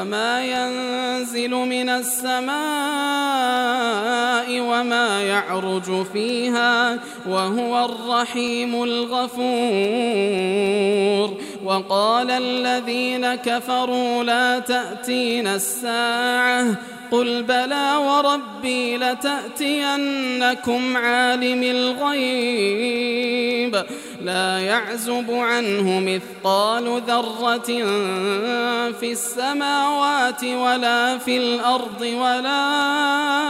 وما ينزل من السماء وما يعرج فيها وهو الرحيم الغفور وقال الذين كفروا لا تأتينا الساعة قل بلى وربي لتأتينكم عالم الغيب لا يعزب عنه مثقال ذرة في السماوات ولا في الأرض ولا